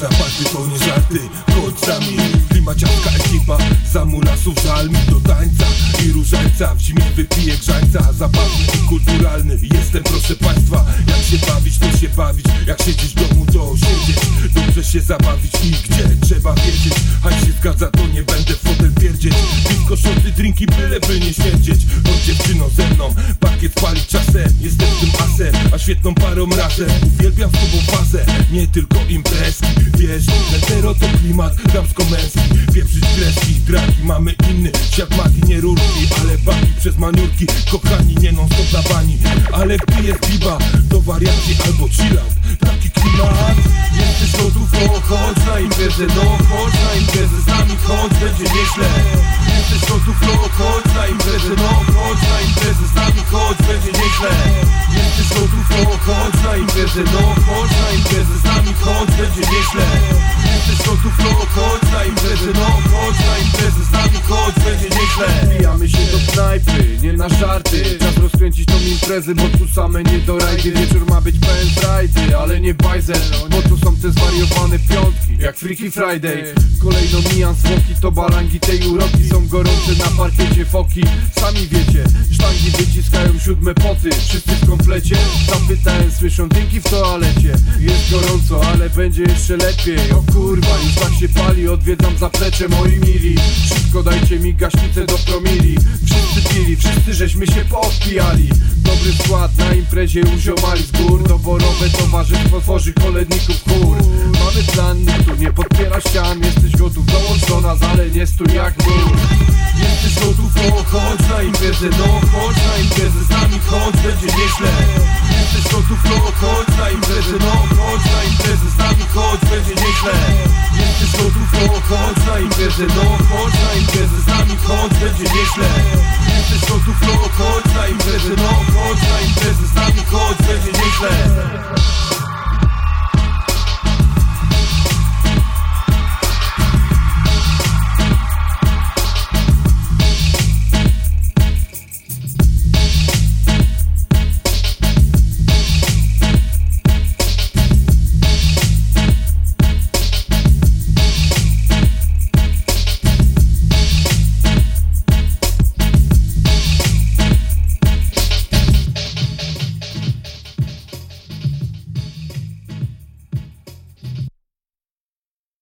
Żarty to nie żarty, nami Klimaciarska ekipa, zamulasów żal mi do tańca. I różańca, w zimie wypiję grzańca. Zabawny i kulturalny, jestem proszę państwa. Jak się bawić, to się bawić. Jak siedzieć w domu, to siedzieć. Dobrze się zabawić. I gdzie trzeba wiedzieć? Haj się zgadza, to nie będę fotel pierdzieć. Piwko, szoty, drinki, byle by nie śmierdzieć. Chodź dziewczyno ze mną, pakiet palić czasem. Jestem tym asem, a świetną parą razem Uwielbiam z tobą fazę, nie tylko imprezki. Wiesz, hetero to klimat damsko-męski Pieprzyć kreski, draki, mamy inny. Świat magii, nie rurki, ale baki przez maniurki. Kochani, nie non stop na bani Ale gdy jest biba, to wariacji albo chillout Taki klimat. Jesteś gotów, to chodź na imprezę. No chodź na imprezę, z nami chodź, będzie nieźle. Jesteś gotów, to chodź na imprezę. No nieźle Jesteś gotów, to chodź na imprezę No chodź na imprezę, z nami chodź, będzie nieźle. Jesteś gotów, to chodź na imprezę No chodź na imprezę, z nami chodź, będzie nieźle. Wbijamy się do knajpy, nie na żarty. Czas rozkręcić tą imprezę, bo tu same nie do rajdy. Wieczór ma być pełen frajdy, ale nie bajzel Bo tu są te zwariowane piątki, jak Freaky Friday. Kolejno mijam to balangi tej uroki Są gorące na parkiecie foki. Sami wiecie, sztangi wyciskają siódme poty. Wszyscy w komplecie? Zapytałem, słyszą dynki w toalecie. Jest gorąco, ale będzie jeszcze lepiej. O kurwa, już tak się pali, odwiedzam zaplecze moi mili. Szybko dajcie mi gaśnicę do promili. Wszyscy pili, wszyscy żeśmy się poodpijali Dobry skład na imprezie uziomali z gór. Doborowe towarzystwo tworzy koledników chór. Mamy plan, nikt tu nie podpiera ścian. Jesteś gotów, dołącz do nas, ale nie stój jak mur. Jesteś gotów, to chodź na imprezę No chodź na imprezę, z nami chodź, będzie nieźle. Jesteś gotów, No chodź na imprezę, No chodź na imprezę, z nami chodź, będzie nieźle. Jesteś gotów, to chodź na imprezę No chodź na imprezę, z nami chodź, będzie nieźle